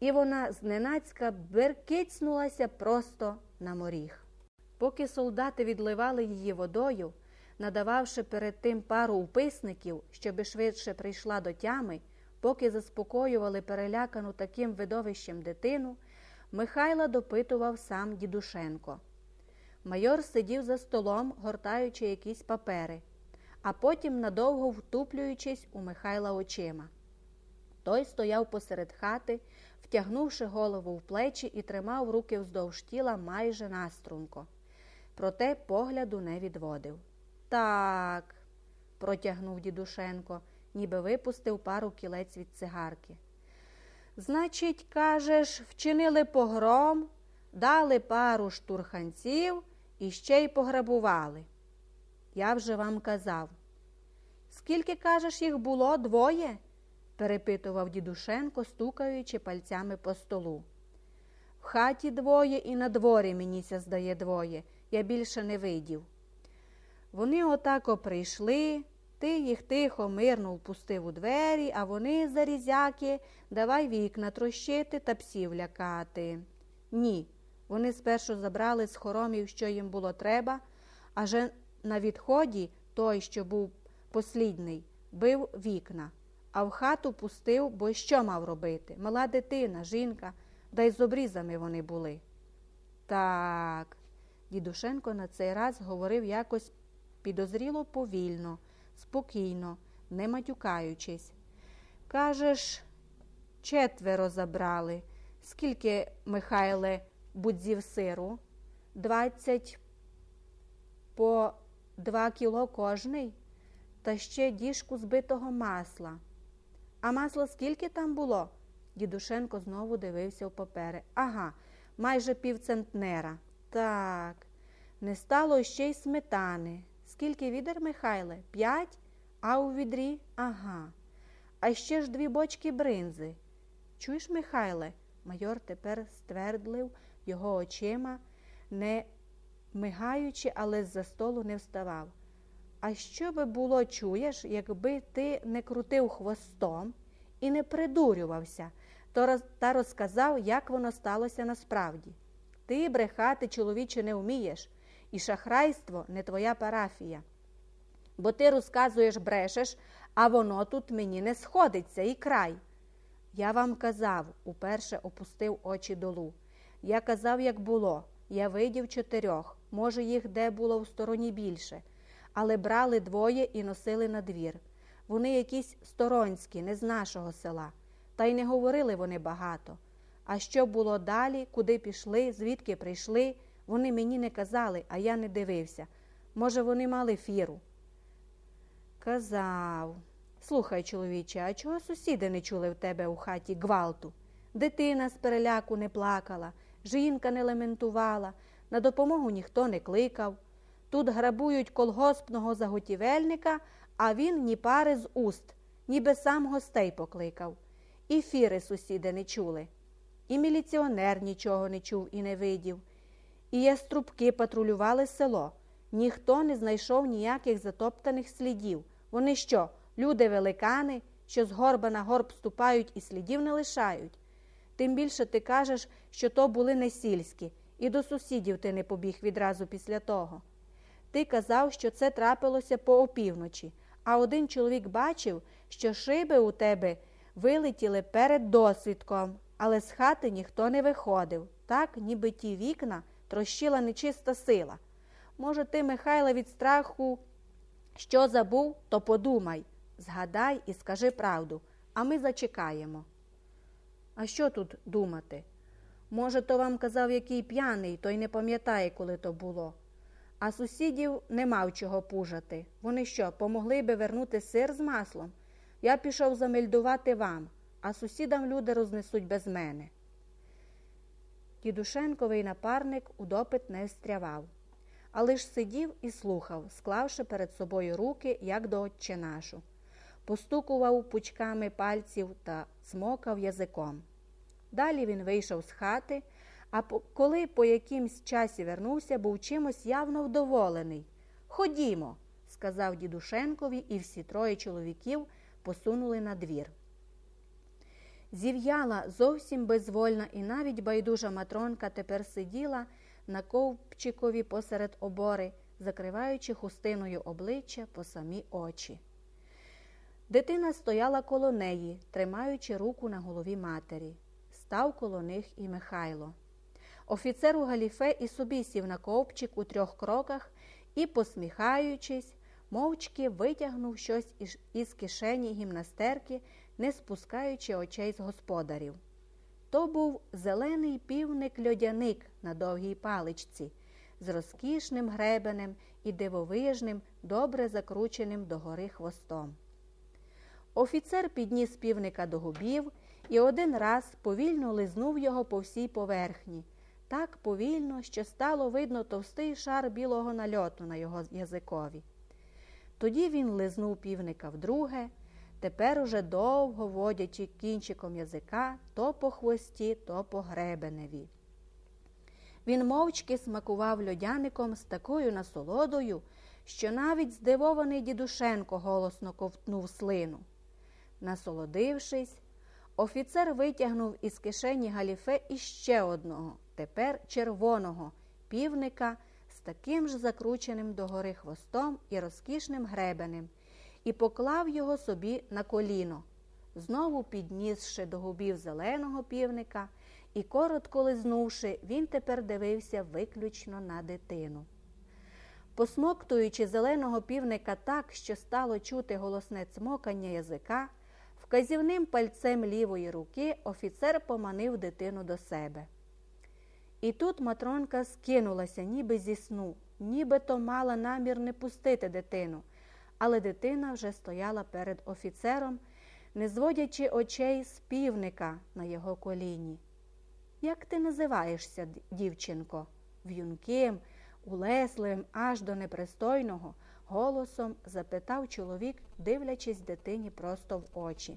і вона зненацька беркицнулася просто на моріг. Поки солдати відливали її водою, надававши перед тим пару уписників, щоби швидше прийшла до тями, поки заспокоювали перелякану таким видовищем дитину, Михайла допитував сам Дідушенко. Майор сидів за столом, гортаючи якісь папери, а потім надовго втуплюючись у Михайла очима. Той стояв посеред хати, втягнувши голову в плечі і тримав руки вздовж тіла майже наструнко. Проте погляду не відводив. Так, протягнув дідушенко, ніби випустив пару кілець від цигарки. Значить, кажеш, вчинили погром, дали пару штурханців і ще й пограбували. Я вже вам казав. Скільки, кажеш, їх було двоє? Перепитував дідушенко, стукаючи пальцями по столу. В хаті двоє і на дворі мені здає двоє, я більше не видів. Вони отако прийшли, ти їх тихо, мирно впустив у двері, а вони, зарізяки, давай вікна трощити та псів лякати. Ні, вони спершу забрали з хоромів, що їм було треба, аже на відході той, що був послідний, бив вікна, а в хату пустив, бо що мав робити? Мала дитина, жінка, да й з обрізами вони були. Так, дідушенко на цей раз говорив якось підозріло повільно, спокійно, не матюкаючись. Кажеш, четверо забрали. Скільки, Михайле, будзів сиру? Двадцять по два кіло кожний, та ще діжку збитого масла. А масла скільки там було? Дідушенко знову дивився в папери. Ага, майже півцентнера. Так, не стало ще й сметани. Скільки відер, Михайле? П'ять? А у відрі? Ага. А ще ж дві бочки бринзи. Чуєш, Михайле? Майор тепер ствердлив його очима, не мигаючи, але з за столу не вставав. А що би було, чуєш, якби ти не крутив хвостом і не придурювався, то та розказав, як воно сталося насправді. Ти брехати, чоловіче, не вмієш, і шахрайство не твоя парафія. Бо ти розказуєш, брешеш, а воно тут мені не сходиться і край. Я вам казав, уперше опустив очі долу. Я казав, як було. Я видів чотирьох, може, їх де було в стороні більше, але брали двоє і носили на двір. Вони якісь сторонські, не з нашого села, та й не говорили вони багато. А що було далі, куди пішли, звідки прийшли, вони мені не казали, а я не дивився. Може, вони мали фіру. Казав. Слухай, чоловіче, а чого сусіди не чули в тебе у хаті гвалту? Дитина з переляку не плакала, жінка не лементувала, на допомогу ніхто не кликав. Тут грабують колгоспного заготівельника, а він ні пари з уст, ніби сам гостей покликав. І фіри сусіди не чули. І міліціонер нічого не чув і не видів. І яструбки патрулювали село. Ніхто не знайшов ніяких затоптаних слідів. Вони що, люди великани, що з горба на горб ступають і слідів не лишають? Тим більше ти кажеш, що то були не сільські, і до сусідів ти не побіг відразу після того. Ти казав, що це трапилося по опівночі, а один чоловік бачив, що шиби у тебе вилетіли перед досвідком, але з хати ніхто не виходив, так, ніби ті вікна трощила нечиста сила. Може, ти, Михайло, від страху, що забув, то подумай, згадай і скажи правду, а ми зачекаємо. А що тут думати? Може, то вам казав який п'яний, той не пам'ятає, коли то було. А сусідів не мав чого пужати. Вони що, помогли би вернути сир з маслом? Я пішов замельдувати вам, а сусідам люди рознесуть без мене. Дідушенковий напарник у допит не встрявав, а лиш сидів і слухав, склавши перед собою руки, як до отче нашу. Постукував пучками пальців та смокав язиком. Далі він вийшов з хати, а коли по якимсь часі вернувся, був чимось явно вдоволений. Ходімо, сказав дідушенкові, і всі троє чоловіків посунули на двір. Зів'яла зовсім безвольна і навіть байдужа матронка тепер сиділа на ковпчикові посеред обори, закриваючи хустиною обличчя по самі очі. Дитина стояла коло неї, тримаючи руку на голові матері. Став коло них і Михайло. Офіцер у галіфе і собі сів на ковпчик у трьох кроках і, посміхаючись, мовчки витягнув щось із кишені гімнастерки, не спускаючи очей з господарів. То був зелений півник-льодяник на довгій паличці, з розкішним гребенем і дивовижним, добре закрученим догори хвостом. Офіцер підніс півника до губів і один раз повільно лизнув його по всій поверхні, так повільно, що стало видно товстий шар білого нальоту на його язикові. Тоді він лизнув півника вдруге, тепер уже довго водячи кінчиком язика то по хвості, то по гребеневі. Він мовчки смакував льодяником з такою насолодою, що навіть здивований дідушенко голосно ковтнув слину. Насолодившись, офіцер витягнув із кишені галіфе іще одного, тепер червоного півника з таким ж закрученим догори хвостом і розкішним гребенем, і поклав його собі на коліно, знову піднісши до губів зеленого півника, і, коротко лизнувши, він тепер дивився виключно на дитину. Посмоктуючи зеленого півника так, що стало чути голосне цмокання язика, вказівним пальцем лівої руки офіцер поманив дитину до себе. І тут матронка скинулася, ніби зі сну, нібито мала намір не пустити дитину, але дитина вже стояла перед офіцером, не зводячи очей з півника на його коліні. Як ти називаєшся, дівчинко? В'юнким, улесливим аж до непристойного голосом запитав чоловік, дивлячись дитині просто в очі.